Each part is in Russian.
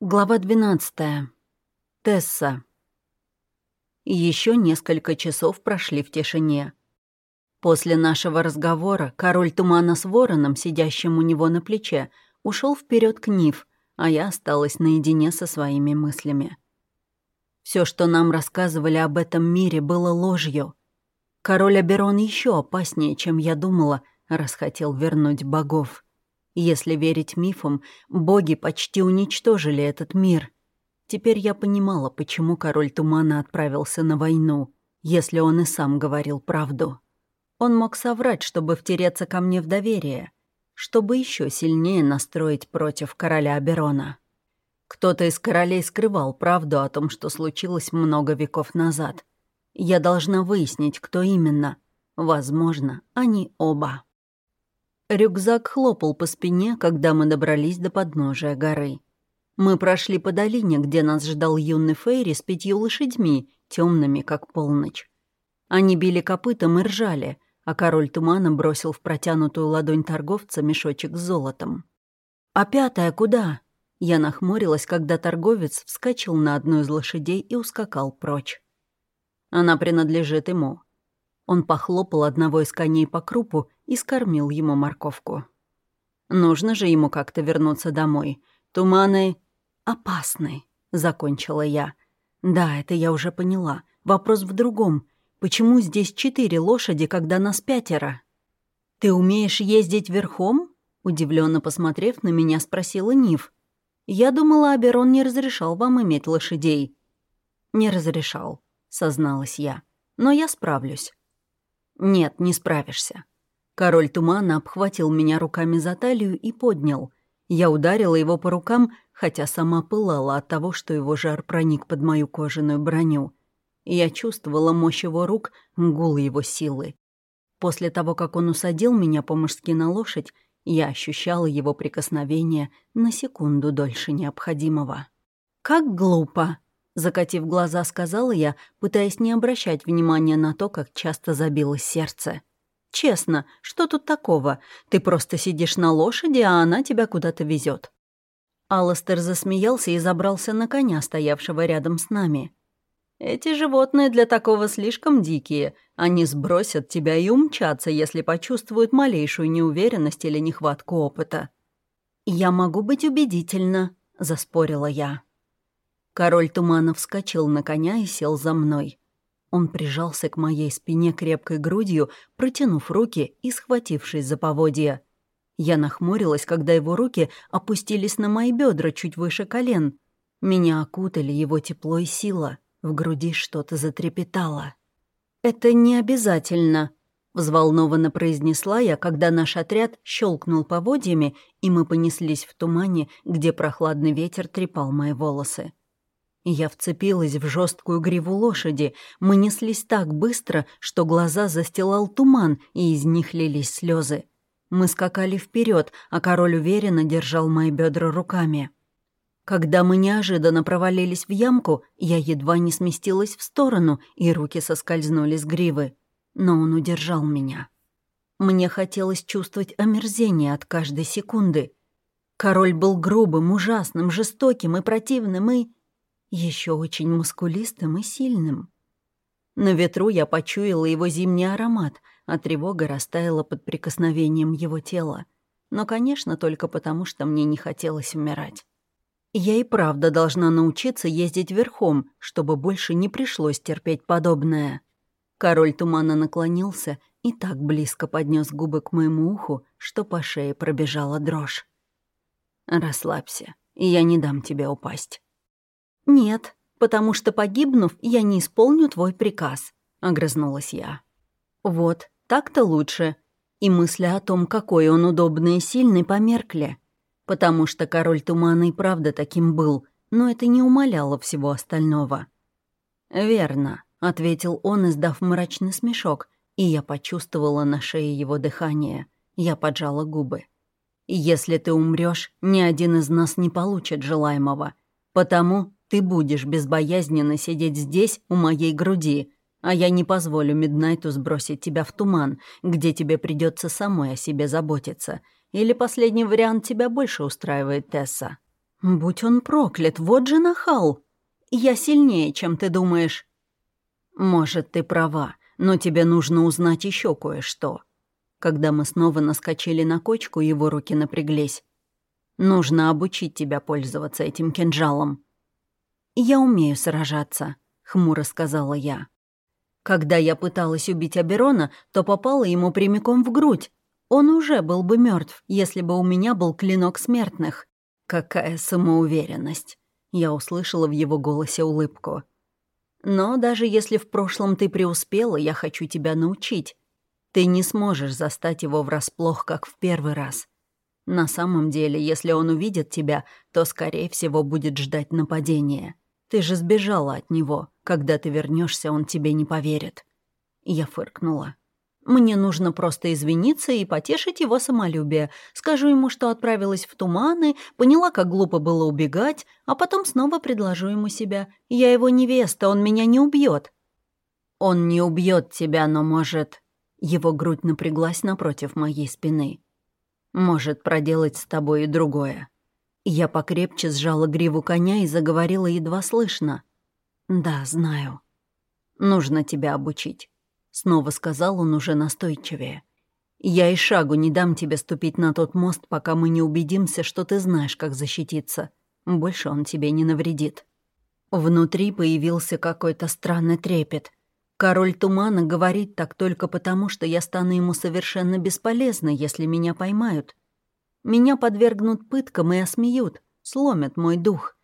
Глава 12. Тесса. Еще несколько часов прошли в тишине. После нашего разговора король тумана с вороном, сидящим у него на плече, ушел вперед к Нив, а я осталась наедине со своими мыслями. Все, что нам рассказывали об этом мире, было ложью. Король Аберон еще опаснее, чем я думала, раз хотел вернуть богов. Если верить мифам, боги почти уничтожили этот мир. Теперь я понимала, почему король тумана отправился на войну, если он и сам говорил правду. Он мог соврать, чтобы втереться ко мне в доверие, чтобы еще сильнее настроить против короля Аберона. Кто-то из королей скрывал правду о том, что случилось много веков назад. Я должна выяснить, кто именно. Возможно, они оба. Рюкзак хлопал по спине, когда мы добрались до подножия горы. Мы прошли по долине, где нас ждал юный Фейри с пятью лошадьми, темными, как полночь. Они били копытом и ржали, а король тумана бросил в протянутую ладонь торговца мешочек с золотом. «А пятая куда?» Я нахмурилась, когда торговец вскочил на одну из лошадей и ускакал прочь. «Она принадлежит ему», он похлопал одного из коней по крупу и скормил ему морковку. «Нужно же ему как-то вернуться домой. Туманы опасны», — закончила я. «Да, это я уже поняла. Вопрос в другом. Почему здесь четыре лошади, когда нас пятеро?» «Ты умеешь ездить верхом?» Удивленно посмотрев на меня, спросила Нив. «Я думала, Аберон не разрешал вам иметь лошадей». «Не разрешал», — созналась я. «Но я справлюсь». «Нет, не справишься». Король тумана обхватил меня руками за талию и поднял. Я ударила его по рукам, хотя сама пылала от того, что его жар проник под мою кожаную броню. Я чувствовала мощь его рук, гул его силы. После того, как он усадил меня по-мужски на лошадь, я ощущала его прикосновение на секунду дольше необходимого. «Как глупо!» Закатив глаза, сказала я, пытаясь не обращать внимания на то, как часто забилось сердце. «Честно, что тут такого? Ты просто сидишь на лошади, а она тебя куда-то везет. Алластер засмеялся и забрался на коня, стоявшего рядом с нами. «Эти животные для такого слишком дикие. Они сбросят тебя и умчатся, если почувствуют малейшую неуверенность или нехватку опыта». «Я могу быть убедительна», — заспорила я. Король тумана вскочил на коня и сел за мной. Он прижался к моей спине крепкой грудью, протянув руки и схватившись за поводья. Я нахмурилась, когда его руки опустились на мои бедра чуть выше колен. Меня окутали его тепло и сила. В груди что-то затрепетало. «Это не обязательно», — взволнованно произнесла я, когда наш отряд щелкнул поводьями, и мы понеслись в тумане, где прохладный ветер трепал мои волосы. Я вцепилась в жесткую гриву лошади. Мы неслись так быстро, что глаза застилал туман, и из них лились слезы. Мы скакали вперед, а король уверенно держал мои бедра руками. Когда мы неожиданно провалились в ямку, я едва не сместилась в сторону, и руки соскользнули с гривы. Но он удержал меня. Мне хотелось чувствовать омерзение от каждой секунды. Король был грубым, ужасным, жестоким и противным, и еще очень мускулистым и сильным. На ветру я почуяла его зимний аромат, а тревога растаяла под прикосновением его тела. Но, конечно, только потому, что мне не хотелось умирать. Я и правда должна научиться ездить верхом, чтобы больше не пришлось терпеть подобное. Король тумана наклонился и так близко поднес губы к моему уху, что по шее пробежала дрожь. «Расслабься, и я не дам тебе упасть». «Нет, потому что, погибнув, я не исполню твой приказ», — огрызнулась я. «Вот, так-то лучше». И мысли о том, какой он удобный и сильный, померкли. Потому что король тумана и правда таким был, но это не умаляло всего остального. «Верно», — ответил он, издав мрачный смешок, и я почувствовала на шее его дыхание. Я поджала губы. «Если ты умрешь, ни один из нас не получит желаемого. Потому ты будешь безбоязненно сидеть здесь, у моей груди, а я не позволю Миднайту сбросить тебя в туман, где тебе придется самой о себе заботиться. Или последний вариант тебя больше устраивает, Тесса?» «Будь он проклят, вот же нахал! Я сильнее, чем ты думаешь». «Может, ты права, но тебе нужно узнать еще кое-что». Когда мы снова наскочили на кочку, его руки напряглись. «Нужно обучить тебя пользоваться этим кинжалом». «Я умею сражаться», — хмуро сказала я. Когда я пыталась убить Аберона, то попала ему прямиком в грудь. Он уже был бы мертв, если бы у меня был клинок смертных. Какая самоуверенность. Я услышала в его голосе улыбку. Но даже если в прошлом ты преуспела, я хочу тебя научить. Ты не сможешь застать его врасплох, как в первый раз. На самом деле, если он увидит тебя, то, скорее всего, будет ждать нападения. Ты же сбежала от него. Когда ты вернешься, он тебе не поверит. Я фыркнула. Мне нужно просто извиниться и потешить его самолюбие. Скажу ему, что отправилась в туманы, поняла, как глупо было убегать, а потом снова предложу ему себя. Я его невеста, он меня не убьет. Он не убьет тебя, но может... Его грудь напряглась напротив моей спины. Может проделать с тобой и другое. Я покрепче сжала гриву коня и заговорила едва слышно. «Да, знаю. Нужно тебя обучить. Снова сказал он уже настойчивее. «Я и шагу не дам тебе ступить на тот мост, пока мы не убедимся, что ты знаешь, как защититься. Больше он тебе не навредит». Внутри появился какой-то странный трепет. Король Тумана говорит так только потому, что я стану ему совершенно бесполезной, если меня поймают. Меня подвергнут пыткам и осмеют, сломят мой дух.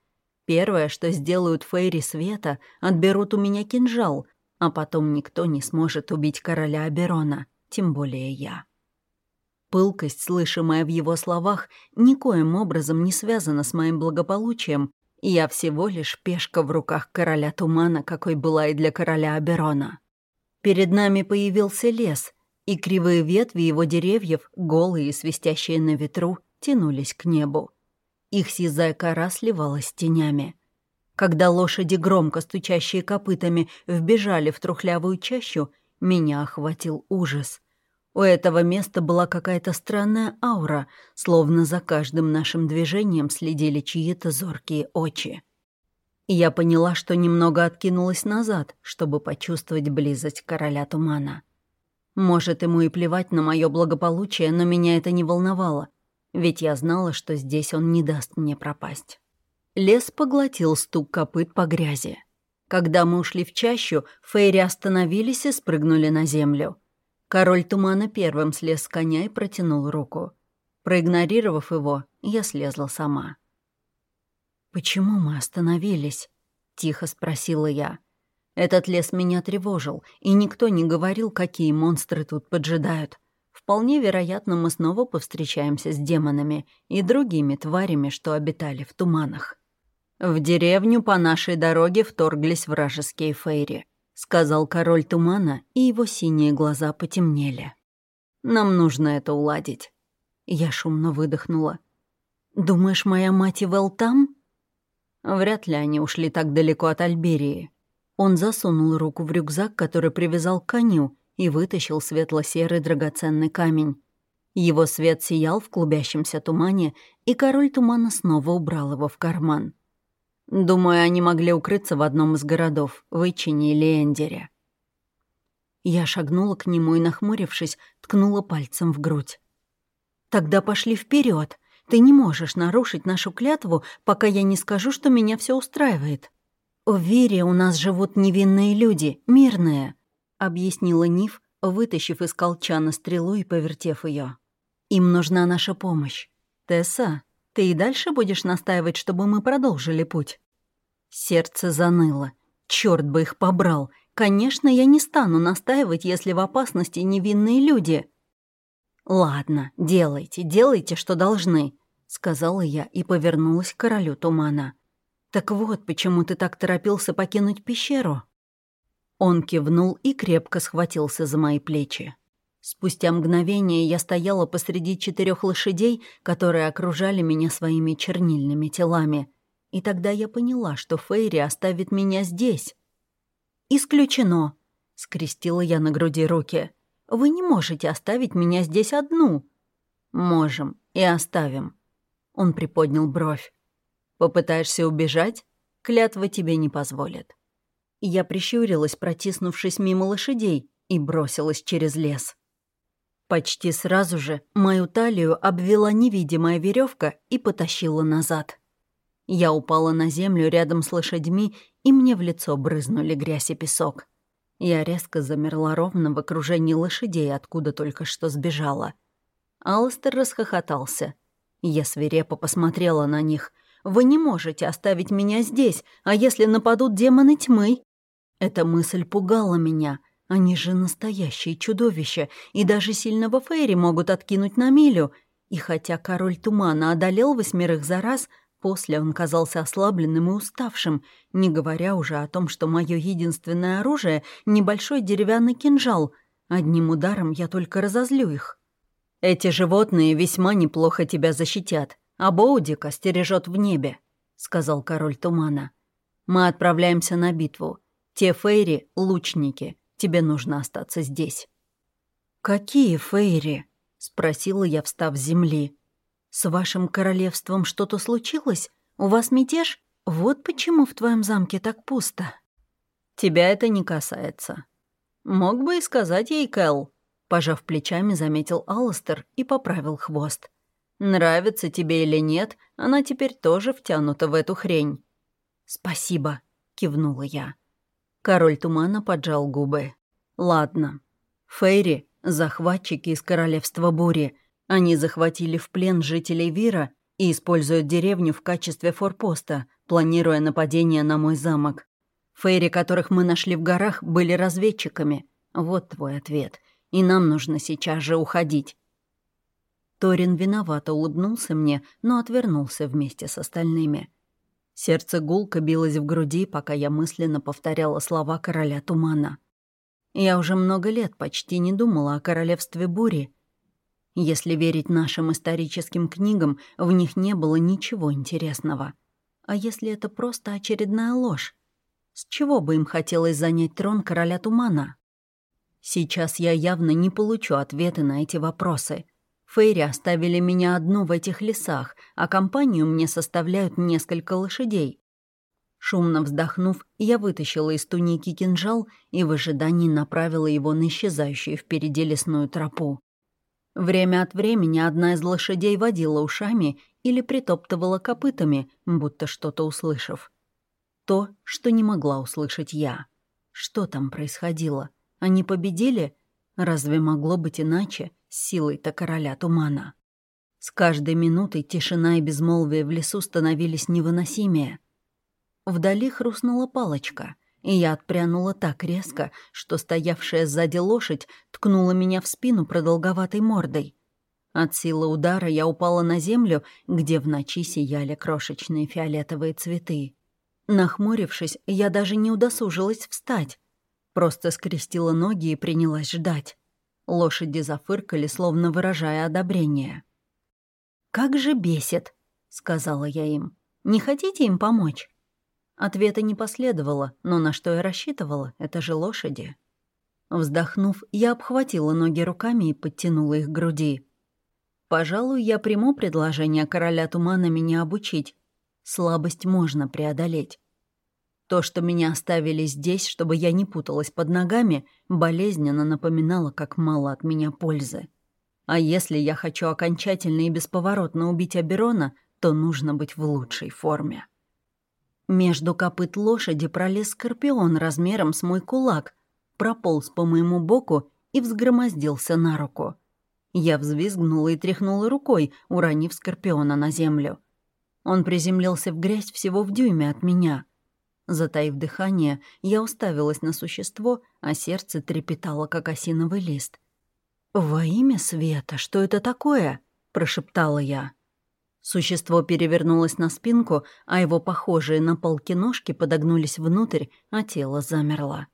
Первое, что сделают Фейри Света, отберут у меня кинжал, а потом никто не сможет убить короля Аберона, тем более я. Пылкость, слышимая в его словах, никоим образом не связана с моим благополучием, и я всего лишь пешка в руках короля Тумана, какой была и для короля Аберона. Перед нами появился лес, и кривые ветви его деревьев, голые и свистящие на ветру, тянулись к небу. Их сизая кора сливалась тенями — когда лошади, громко стучащие копытами, вбежали в трухлявую чащу, меня охватил ужас. У этого места была какая-то странная аура, словно за каждым нашим движением следили чьи-то зоркие очи. Я поняла, что немного откинулась назад, чтобы почувствовать близость короля тумана. Может, ему и плевать на мое благополучие, но меня это не волновало, ведь я знала, что здесь он не даст мне пропасть. Лес поглотил стук копыт по грязи. Когда мы ушли в чащу, Фейри остановились и спрыгнули на землю. Король тумана первым слез с коня и протянул руку. Проигнорировав его, я слезла сама. «Почему мы остановились?» — тихо спросила я. Этот лес меня тревожил, и никто не говорил, какие монстры тут поджидают. Вполне вероятно, мы снова повстречаемся с демонами и другими тварями, что обитали в туманах. «В деревню по нашей дороге вторглись вражеские фейри», — сказал король тумана, и его синие глаза потемнели. «Нам нужно это уладить». Я шумно выдохнула. «Думаешь, моя мать и Вэл там?» Вряд ли они ушли так далеко от Альберии. Он засунул руку в рюкзак, который привязал к коню, и вытащил светло-серый драгоценный камень. Его свет сиял в клубящемся тумане, и король тумана снова убрал его в карман. Думаю, они могли укрыться в одном из городов, в Ичине или Эндере. Я шагнула к нему и, нахмурившись, ткнула пальцем в грудь. «Тогда пошли вперед. Ты не можешь нарушить нашу клятву, пока я не скажу, что меня все устраивает. В Вере у нас живут невинные люди, мирные», — объяснила Ниф, вытащив из колчана стрелу и повертев ее. «Им нужна наша помощь. Тесса, ты и дальше будешь настаивать, чтобы мы продолжили путь?» Сердце заныло. Черт бы их побрал. Конечно, я не стану настаивать, если в опасности невинные люди. «Ладно, делайте, делайте, что должны», — сказала я и повернулась к королю тумана. «Так вот, почему ты так торопился покинуть пещеру?» Он кивнул и крепко схватился за мои плечи. Спустя мгновение я стояла посреди четырех лошадей, которые окружали меня своими чернильными телами. И тогда я поняла, что Фейри оставит меня здесь. «Исключено!» — скрестила я на груди руки. «Вы не можете оставить меня здесь одну». «Можем и оставим». Он приподнял бровь. Попытаешься убежать? Клятва тебе не позволит». Я прищурилась, протиснувшись мимо лошадей, и бросилась через лес. Почти сразу же мою талию обвела невидимая веревка и потащила назад. Я упала на землю рядом с лошадьми, и мне в лицо брызнули грязь и песок. Я резко замерла ровно в окружении лошадей, откуда только что сбежала. Алластер расхохотался. Я свирепо посмотрела на них. «Вы не можете оставить меня здесь, а если нападут демоны тьмы?» Эта мысль пугала меня. Они же настоящие чудовища, и даже сильного Фейри могут откинуть на милю. И хотя король тумана одолел восьмерых за раз, после он казался ослабленным и уставшим, не говоря уже о том, что мое единственное оружие — небольшой деревянный кинжал. Одним ударом я только разозлю их. Эти животные весьма неплохо тебя защитят, а Боудика стережет в небе, — сказал король тумана. Мы отправляемся на битву. Те Фейри — лучники. Тебе нужно остаться здесь». «Какие Фейри?» — спросила я, встав с земли. «С вашим королевством что-то случилось? У вас мятеж? Вот почему в твоем замке так пусто». «Тебя это не касается». «Мог бы и сказать ей, Кэл», — пожав плечами, заметил Алластер и поправил хвост. «Нравится тебе или нет, она теперь тоже втянута в эту хрень». «Спасибо», — кивнула я. Король тумана поджал губы. «Ладно. Фейри — захватчики из Королевства Бури. Они захватили в плен жителей Вира и используют деревню в качестве форпоста, планируя нападение на мой замок. Фейри, которых мы нашли в горах, были разведчиками. Вот твой ответ. И нам нужно сейчас же уходить». Торин виновато улыбнулся мне, но отвернулся вместе с остальными. Сердце гулко билось в груди, пока я мысленно повторяла слова короля тумана. Я уже много лет почти не думала о королевстве бури. Если верить нашим историческим книгам, в них не было ничего интересного. А если это просто очередная ложь? С чего бы им хотелось занять трон короля тумана? Сейчас я явно не получу ответы на эти вопросы — Фейри оставили меня одну в этих лесах, а компанию мне составляют несколько лошадей. Шумно вздохнув, я вытащила из туники кинжал и в ожидании направила его на исчезающую впереди лесную тропу. Время от времени одна из лошадей водила ушами или притоптывала копытами, будто что-то услышав. То, что не могла услышать я. Что там происходило? Они победили? Разве могло быть иначе? Силой-то короля тумана. С каждой минутой тишина и безмолвие в лесу становились невыносимее. Вдали хрустнула палочка, и я отпрянула так резко, что стоявшая сзади лошадь ткнула меня в спину продолговатой мордой. От силы удара я упала на землю, где в ночи сияли крошечные фиолетовые цветы. Нахмурившись, я даже не удосужилась встать. Просто скрестила ноги и принялась ждать. Лошади зафыркали, словно выражая одобрение. «Как же бесит!» — сказала я им. «Не хотите им помочь?» Ответа не последовало, но на что я рассчитывала, это же лошади. Вздохнув, я обхватила ноги руками и подтянула их к груди. «Пожалуй, я приму предложение короля тумана меня обучить. Слабость можно преодолеть. То, что меня оставили здесь, чтобы я не путалась под ногами, болезненно напоминало, как мало от меня пользы. А если я хочу окончательно и бесповоротно убить Аберона, то нужно быть в лучшей форме. Между копыт лошади пролез скорпион размером с мой кулак, прополз по моему боку и взгромоздился на руку. Я взвизгнула и тряхнула рукой, уронив скорпиона на землю. Он приземлился в грязь всего в дюйме от меня — Затаив дыхание, я уставилась на существо, а сердце трепетало, как осиновый лист. «Во имя света, что это такое?» — прошептала я. Существо перевернулось на спинку, а его похожие на полки ножки подогнулись внутрь, а тело замерло.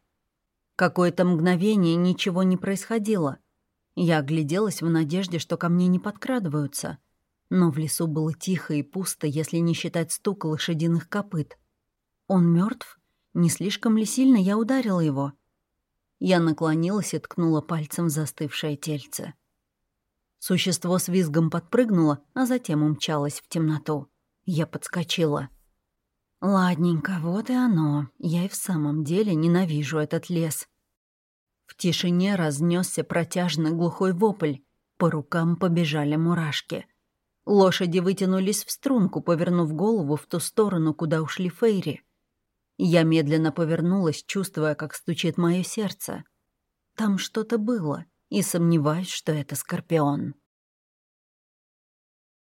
Какое-то мгновение ничего не происходило. Я огляделась в надежде, что ко мне не подкрадываются. Но в лесу было тихо и пусто, если не считать стука лошадиных копыт. Он мертв? Не слишком ли сильно я ударила его? Я наклонилась и ткнула пальцем в застывшее тельце. Существо с визгом подпрыгнуло, а затем умчалось в темноту. Я подскочила. Ладненько, вот и оно. Я и в самом деле ненавижу этот лес. В тишине разнесся протяжный глухой вопль. По рукам побежали мурашки. Лошади вытянулись в струнку, повернув голову в ту сторону, куда ушли Фейри. Я медленно повернулась, чувствуя, как стучит мое сердце. Там что-то было, и сомневаюсь, что это Скорпион.